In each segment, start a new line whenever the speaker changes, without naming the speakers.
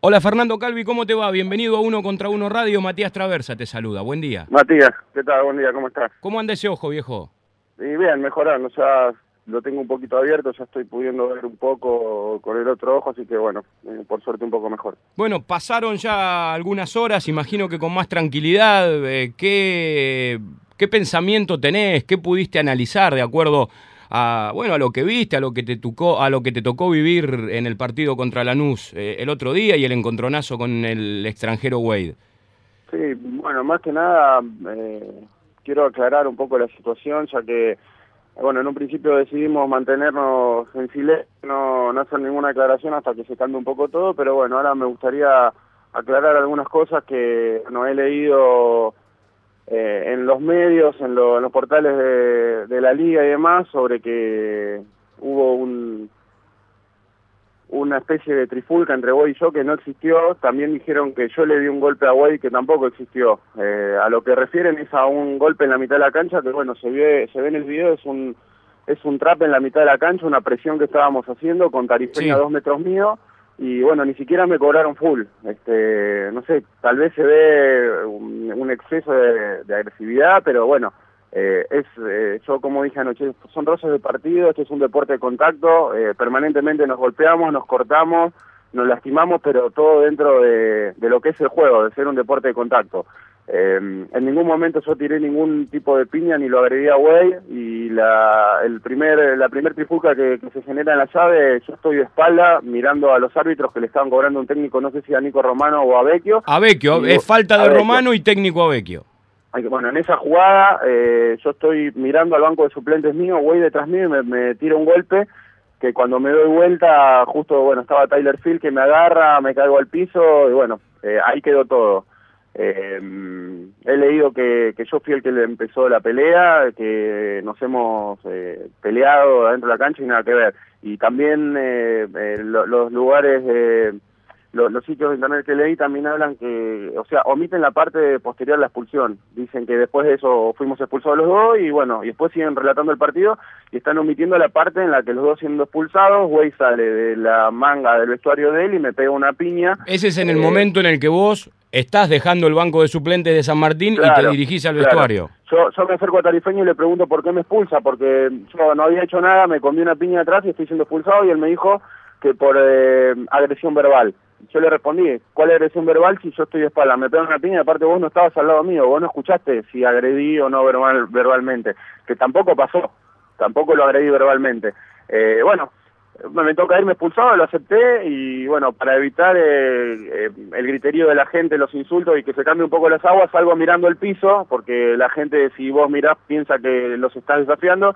Hola Fernando Calvi, ¿cómo te va? Bienvenido a Uno contra Uno Radio. Matías Traversa te saluda. Buen día.
Matías, ¿qué tal? Buen día, ¿cómo estás?
¿Cómo anda ese ojo, viejo?
Y bien, mejorando. Ya lo tengo un poquito abierto, ya estoy pudiendo ver un poco con el otro ojo, así que bueno, eh, por suerte un poco mejor.
Bueno, pasaron ya algunas horas, imagino que con más tranquilidad. Eh, ¿qué, ¿Qué pensamiento tenés? ¿Qué pudiste analizar de acuerdo a bueno a lo que viste, a lo que te tocó, a lo que te tocó vivir en el partido contra Lanús eh, el otro día y el encontronazo con el extranjero Wade.
Sí, bueno, más que nada eh, quiero aclarar un poco la situación, ya que bueno, en un principio decidimos mantenernos en silencio, no, no hacer ninguna aclaración hasta que se calme un poco todo, pero bueno, ahora me gustaría aclarar algunas cosas que no he leído eh, en los medios, en, los portales de, la liga y demás, sobre que hubo un, una especie de trifulca entre Boy y yo que no existió. También dijeron que yo le di un golpe a Boy que tampoco existió. Eh, a lo que refieren es a un golpe en la mitad de la cancha que, bueno, se ve, se ve en el video, es un, es un trap en la mitad de la cancha, una presión que estábamos haciendo con Tarifeña a dos metros mío y bueno, ni siquiera me cobraron full. Este, no sé, tal vez se ve un, exceso de, agresividad, pero bueno, eh, es eh, yo como dije anoche, son roces de partido, este es un deporte de contacto, eh, permanentemente nos golpeamos, nos cortamos, nos lastimamos, pero todo dentro de, de lo que es el juego, de ser un deporte de contacto. Eh, en ningún momento yo tiré ningún tipo de piña ni lo agredí a Way y la, el primer, la primer trifulca que, se genera en la llave, yo estoy de espalda mirando a los árbitros que le estaban cobrando un técnico, no sé si a Nico Romano o a Vecchio.
A Vecchio, es falta de Romano y técnico a Vecchio.
Bueno, en esa jugada eh, yo estoy mirando al banco de suplentes mío, Way detrás mío y me, me tira un golpe que cuando me doy vuelta, justo, bueno, estaba Tyler Field que me agarra, me caigo al piso y bueno, eh, ahí quedó todo. Eh, he leído que, que, yo fui el que le empezó la pelea, que nos hemos eh, peleado dentro de la cancha y nada que ver. Y también eh, eh los lugares los, sitios de internet que leí también hablan que, o sea, omiten la parte posterior a la expulsión. Dicen que después de eso fuimos expulsados los dos y bueno, y después siguen relatando el partido y están omitiendo la parte en la que los dos siendo expulsados, güey sale de la manga del vestuario de él y me pega una piña.
Ese es en el eh, momento en el que vos estás dejando el banco de suplentes de San Martín y te dirigís al vestuario.
Yo, yo me acerco a Tarifeño y le pregunto por qué me expulsa, porque yo no había hecho nada, me comí una piña atrás y estoy siendo expulsado y él me dijo que por eh, agresión verbal. Yo le respondí, ¿cuál es agresión verbal si yo estoy de espalda? Me pegan una piña, aparte vos no estabas al lado mío, vos no escuchaste si agredí o no verbal, verbalmente, que tampoco pasó, tampoco lo agredí verbalmente. Eh, bueno, me toca irme expulsado, lo acepté y bueno, para evitar eh, eh, el griterío de la gente, los insultos y que se cambie un poco las aguas, salgo mirando el piso, porque la gente si vos mirás piensa que los estás desafiando,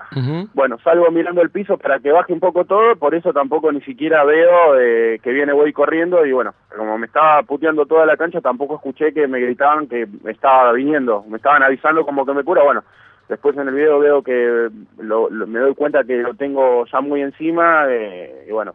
bueno, salgo mirando el piso para que baje un poco todo, por eso tampoco ni siquiera veo eh, que viene voy corriendo y bueno, como me estaba puteando toda la cancha, tampoco escuché que me gritaban que estaba viniendo, me estaban avisando como que me cura, bueno, Después en el video veo que me doy cuenta que lo tengo ya muy encima eh, y bueno,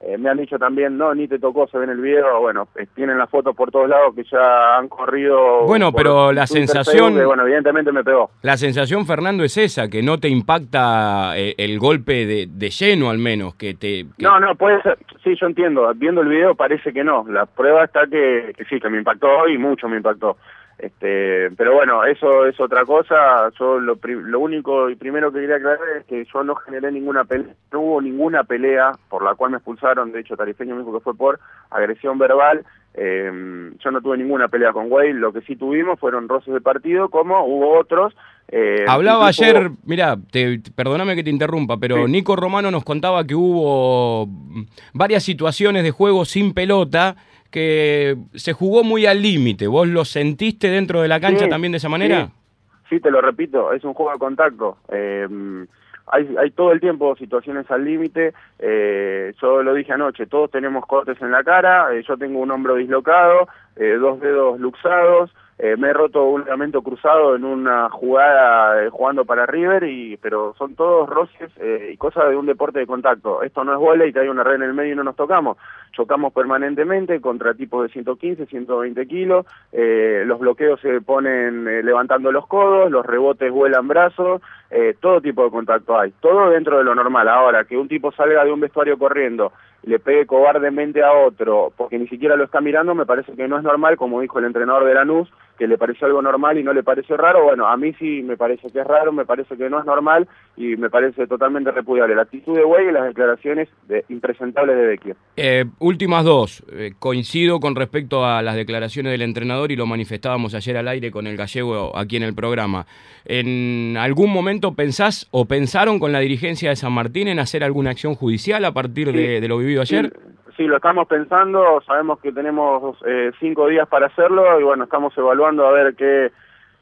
eh, me han dicho también, no, ni te tocó, se ve en el video, bueno, eh, tienen las fotos por todos lados que ya han corrido.
Bueno, pero la sensación...
bueno, evidentemente me pegó.
La sensación, Fernando, es esa, que no te impacta el, golpe de, lleno al menos, que te...
No, no, puede ser, sí, yo entiendo, viendo el video parece que no, la prueba está que, que sí, que me impactó y mucho me impactó. Este, pero bueno, eso es otra cosa. Yo lo, lo único y primero que quería aclarar es que yo no generé ninguna pelea, no hubo ninguna pelea por la cual me expulsaron. De hecho, Tarifeño me dijo que fue por agresión verbal. Eh, yo no tuve ninguna pelea con Wade. Lo que sí tuvimos fueron roces de partido, como hubo otros.
Eh, Hablaba ayer, mira, perdóname que te interrumpa, pero Nico Romano nos contaba que hubo varias situaciones de juego sin pelota que se jugó muy al límite. ¿Vos lo sentiste dentro de la cancha también de esa manera?
Sí. te lo repito, es un juego de contacto. Eh, hay, hay todo el tiempo situaciones al límite. Eh, yo lo dije anoche, todos tenemos cortes en la cara. Eh, yo tengo un hombro dislocado, dos dedos luxados. Eh, me he roto un ligamento cruzado en una jugada eh, jugando para River, y pero son todos roces eh, y cosas de un deporte de contacto. Esto no es y que hay una red en el medio y no nos tocamos. Chocamos permanentemente contra tipos de 115, 120 kilos, los bloqueos se ponen levantando los codos, los rebotes vuelan brazos, todo tipo de contacto hay. Todo dentro de lo normal. Ahora, que un tipo salga de un vestuario corriendo le pegue cobardemente a otro porque ni siquiera lo está mirando, me parece que no es normal, como dijo el entrenador de Lanús, que le pareció algo normal y no le pareció raro. Bueno, a mí sí me parece que es raro, me parece que no es normal y me parece totalmente repudiable la actitud de Güey y las declaraciones de, impresentables de Vecchio.
Eh, últimas dos. Eh, coincido con respecto a las declaraciones del entrenador y lo manifestábamos ayer al aire con el gallego aquí en el programa. ¿En algún momento pensás o pensaron con la dirigencia de San Martín en hacer alguna acción judicial a partir de, lo vivido ayer?
Sí, lo estamos pensando, sabemos que tenemos eh, cinco días para hacerlo y bueno, estamos evaluando a ver qué,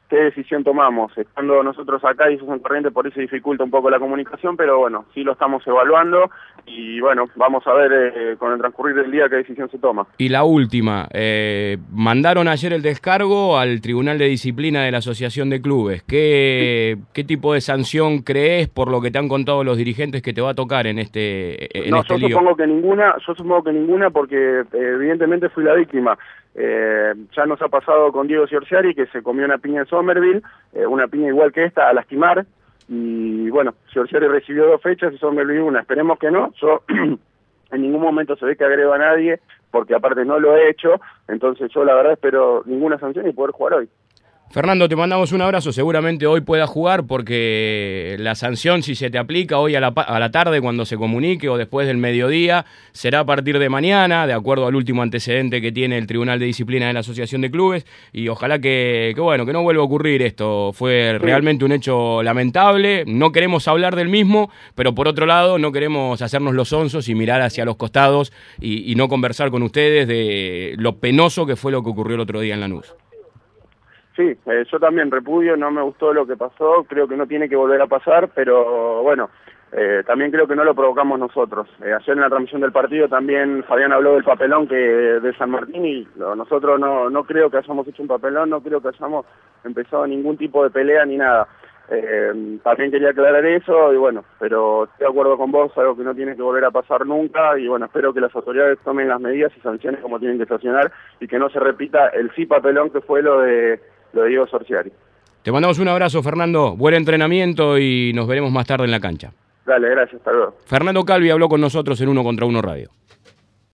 qué decisión tomamos. Estando nosotros acá y San Corriente, por eso dificulta un poco la comunicación, pero bueno, sí lo estamos evaluando y bueno, vamos a ver eh, con el transcurrir del día qué decisión se toma.
Y la última, eh, mandaron ayer el descargo al Tribunal de Disciplina de la Asociación de Clubes. ¿Qué, ¿Qué tipo de sanción crees por lo que te han contado los dirigentes que te va a tocar en este, en
no,
este
yo supongo que ninguna, yo supongo que ninguna porque eh, evidentemente fui la víctima. Eh, ya nos ha pasado con Diego Ciorciari que se comió una piña en Somerville, eh, una piña igual que esta, a lastimar, y bueno, Ciorciari recibió dos fechas y Somerville una, esperemos que no, yo en ningún momento se ve que agrego a nadie, porque aparte no lo he hecho, entonces yo la verdad espero ninguna sanción y poder jugar hoy.
Fernando, te mandamos un abrazo. Seguramente hoy puedas jugar porque la sanción, si se te aplica hoy a la, a la, tarde cuando se comunique o después del mediodía, será a partir de mañana, de acuerdo al último antecedente que tiene el Tribunal de Disciplina de la Asociación de Clubes. Y ojalá que, bueno, que no vuelva a ocurrir esto. Fue realmente un hecho lamentable. No queremos hablar del mismo, pero por otro lado, no queremos hacernos los onzos y mirar hacia los costados y, y no conversar con ustedes de lo penoso que fue lo que ocurrió el otro día en Lanús.
Sí, eh, yo también repudio, no me gustó lo que pasó, creo que no tiene que volver a pasar, pero bueno, eh, también creo que no lo provocamos nosotros. Eh, ayer en la transmisión del partido también Fabián habló del papelón que de San Martín y nosotros no, no creo que hayamos hecho un papelón, no creo que hayamos empezado ningún tipo de pelea ni nada. Eh, también quería aclarar eso y bueno, pero estoy de acuerdo con vos, algo que no tiene que volver a pasar nunca y bueno, espero que las autoridades tomen las medidas y sanciones como tienen que sancionar y que no se repita el sí papelón que fue lo de lo digo Sorciari.
Te mandamos un abrazo, Fernando. Buen entrenamiento y nos veremos más tarde en la cancha.
Dale, gracias, hasta luego.
Fernando Calvi habló con nosotros en Uno contra Uno Radio.